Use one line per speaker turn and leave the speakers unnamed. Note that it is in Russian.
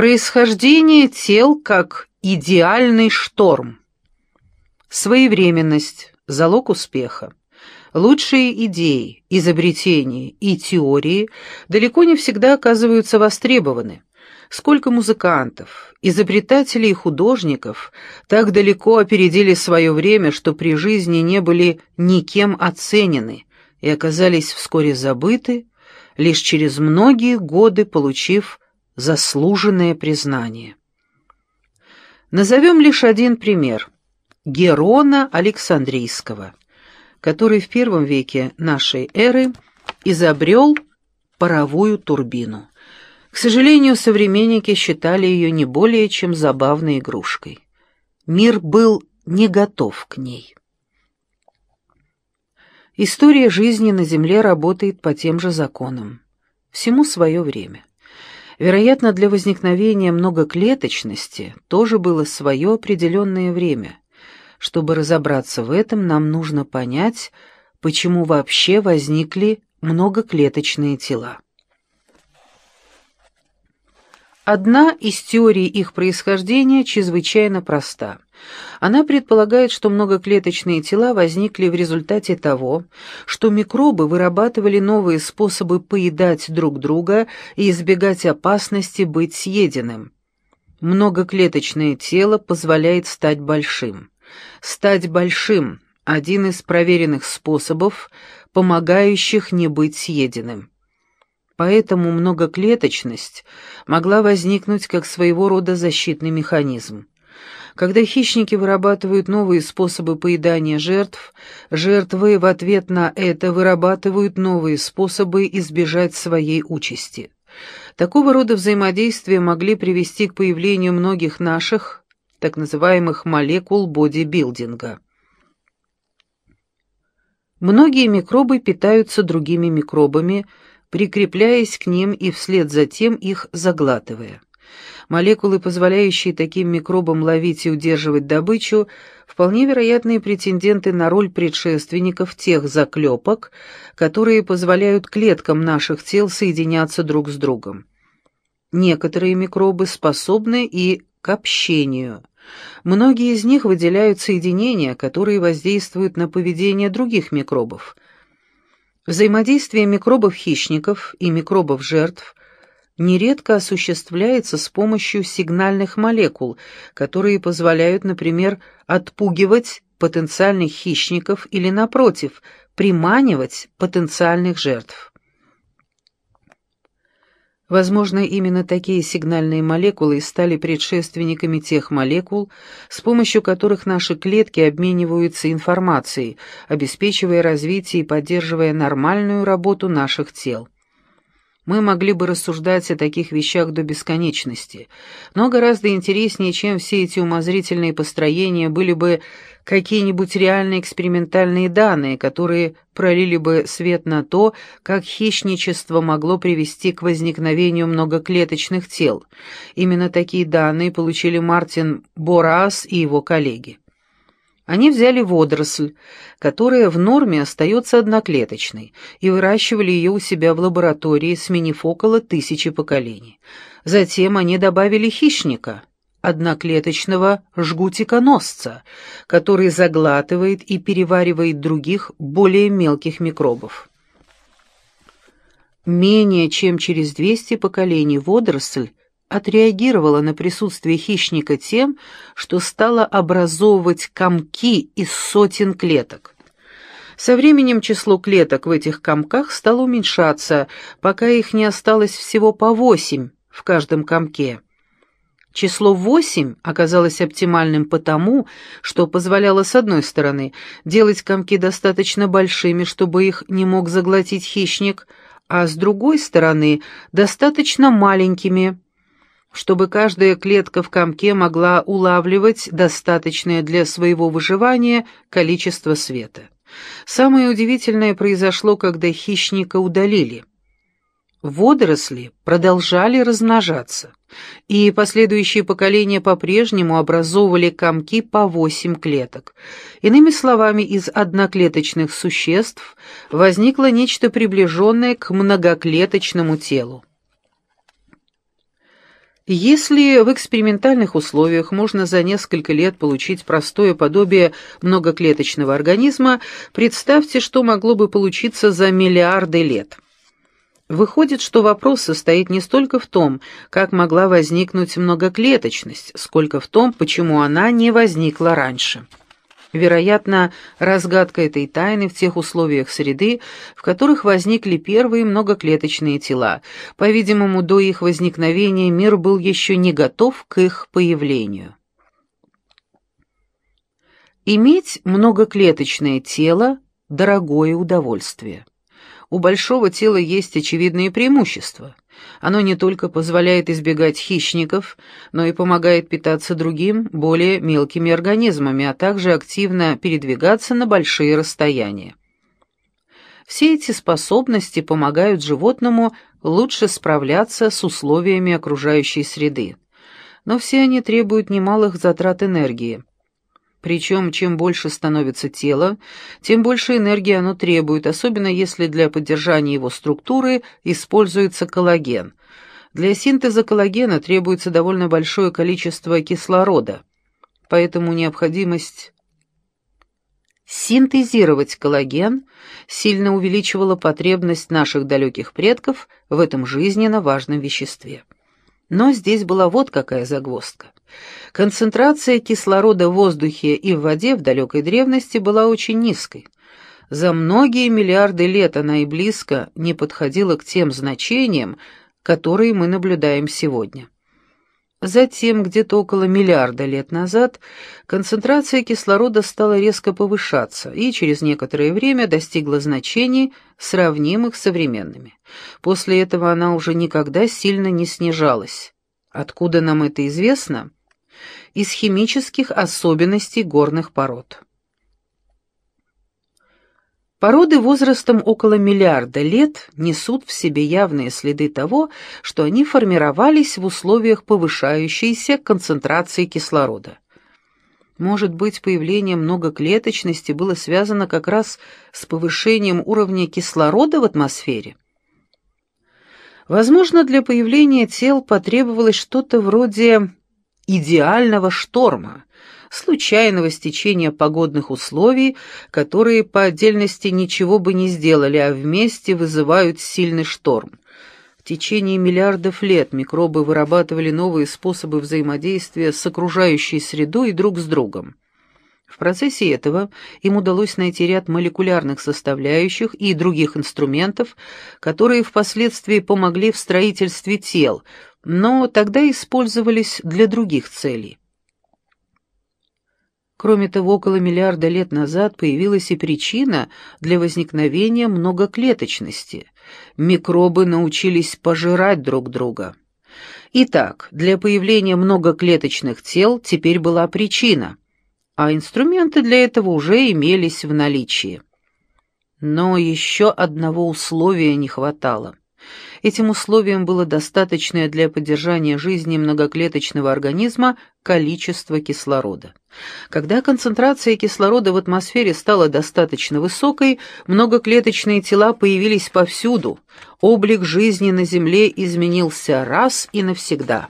Происхождение тел как идеальный шторм. Своевременность – залог успеха. Лучшие идеи, изобретения и теории далеко не всегда оказываются востребованы. Сколько музыкантов, изобретателей и художников так далеко опередили свое время, что при жизни не были никем оценены и оказались вскоре забыты, лишь через многие годы получив заслуженное признание. Назовем лишь один пример – Герона Александрийского – который в первом веке нашей эры изобрел паровую турбину. К сожалению, современники считали ее не более чем забавной игрушкой. Мир был не готов к ней. История жизни на Земле работает по тем же законам. Всему свое время. Вероятно, для возникновения многоклеточности тоже было свое определенное время. Чтобы разобраться в этом, нам нужно понять, почему вообще возникли многоклеточные тела. Одна из теорий их происхождения чрезвычайно проста. Она предполагает, что многоклеточные тела возникли в результате того, что микробы вырабатывали новые способы поедать друг друга и избегать опасности быть съеденным. Многоклеточное тело позволяет стать большим. Стать большим – один из проверенных способов, помогающих не быть съеденным. Поэтому многоклеточность могла возникнуть как своего рода защитный механизм. Когда хищники вырабатывают новые способы поедания жертв, жертвы в ответ на это вырабатывают новые способы избежать своей участи. Такого рода взаимодействия могли привести к появлению многих наших, так называемых молекул бодибилдинга. Многие микробы питаются другими микробами, прикрепляясь к ним и вслед за тем их заглатывая. Молекулы, позволяющие таким микробам ловить и удерживать добычу, вполне вероятные претенденты на роль предшественников тех заклепок, которые позволяют клеткам наших тел соединяться друг с другом. Некоторые микробы способны и к общению. Многие из них выделяют соединения, которые воздействуют на поведение других микробов. Взаимодействие микробов-хищников и микробов-жертв нередко осуществляется с помощью сигнальных молекул, которые позволяют, например, отпугивать потенциальных хищников или, напротив, приманивать потенциальных жертв. Возможно, именно такие сигнальные молекулы стали предшественниками тех молекул, с помощью которых наши клетки обмениваются информацией, обеспечивая развитие и поддерживая нормальную работу наших тел. Мы могли бы рассуждать о таких вещах до бесконечности, но гораздо интереснее, чем все эти умозрительные построения, были бы какие-нибудь реальные экспериментальные данные, которые пролили бы свет на то, как хищничество могло привести к возникновению многоклеточных тел. Именно такие данные получили Мартин Борас и его коллеги. Они взяли водоросль, которая в норме остается одноклеточной, и выращивали ее у себя в лаборатории, сменив около тысячи поколений. Затем они добавили хищника, одноклеточного жгутиконосца, который заглатывает и переваривает других, более мелких микробов. Менее чем через 200 поколений водоросль отреагировала на присутствие хищника тем, что стала образовывать комки из сотен клеток. Со временем число клеток в этих комках стало уменьшаться, пока их не осталось всего по восемь в каждом комке. Число восемь оказалось оптимальным потому, что позволяло, с одной стороны, делать комки достаточно большими, чтобы их не мог заглотить хищник, а с другой стороны, достаточно маленькими – чтобы каждая клетка в комке могла улавливать достаточное для своего выживания количество света. Самое удивительное произошло, когда хищника удалили. Водоросли продолжали размножаться, и последующие поколения по-прежнему образовывали комки по восемь клеток. Иными словами, из одноклеточных существ возникло нечто приближенное к многоклеточному телу. Если в экспериментальных условиях можно за несколько лет получить простое подобие многоклеточного организма, представьте, что могло бы получиться за миллиарды лет. Выходит, что вопрос состоит не столько в том, как могла возникнуть многоклеточность, сколько в том, почему она не возникла раньше. Вероятно, разгадка этой тайны в тех условиях среды, в которых возникли первые многоклеточные тела. По-видимому, до их возникновения мир был еще не готов к их появлению. Иметь многоклеточное тело – дорогое удовольствие. У большого тела есть очевидные преимущества. Оно не только позволяет избегать хищников, но и помогает питаться другим, более мелкими организмами, а также активно передвигаться на большие расстояния. Все эти способности помогают животному лучше справляться с условиями окружающей среды. Но все они требуют немалых затрат энергии. Причем, чем больше становится тело, тем больше энергии оно требует, особенно если для поддержания его структуры используется коллаген. Для синтеза коллагена требуется довольно большое количество кислорода, поэтому необходимость синтезировать коллаген сильно увеличивала потребность наших далеких предков в этом жизненно важном веществе. Но здесь была вот какая загвоздка. Концентрация кислорода в воздухе и в воде в далекой древности была очень низкой. За многие миллиарды лет она и близко не подходила к тем значениям, которые мы наблюдаем сегодня. Затем, где-то около миллиарда лет назад, концентрация кислорода стала резко повышаться и через некоторое время достигла значений, сравнимых с современными. После этого она уже никогда сильно не снижалась. Откуда нам это известно? Из химических особенностей горных пород. Породы возрастом около миллиарда лет несут в себе явные следы того, что они формировались в условиях повышающейся концентрации кислорода. Может быть, появление многоклеточности было связано как раз с повышением уровня кислорода в атмосфере? Возможно, для появления тел потребовалось что-то вроде идеального шторма, случайного стечения погодных условий, которые по отдельности ничего бы не сделали, а вместе вызывают сильный шторм. В течение миллиардов лет микробы вырабатывали новые способы взаимодействия с окружающей средой и друг с другом. В процессе этого им удалось найти ряд молекулярных составляющих и других инструментов, которые впоследствии помогли в строительстве тел, но тогда использовались для других целей. Кроме того, около миллиарда лет назад появилась и причина для возникновения многоклеточности. Микробы научились пожирать друг друга. Итак, для появления многоклеточных тел теперь была причина, а инструменты для этого уже имелись в наличии. Но еще одного условия не хватало. Этим условием было достаточное для поддержания жизни многоклеточного организма количество кислорода. Когда концентрация кислорода в атмосфере стала достаточно высокой, многоклеточные тела появились повсюду, облик жизни на Земле изменился раз и навсегда.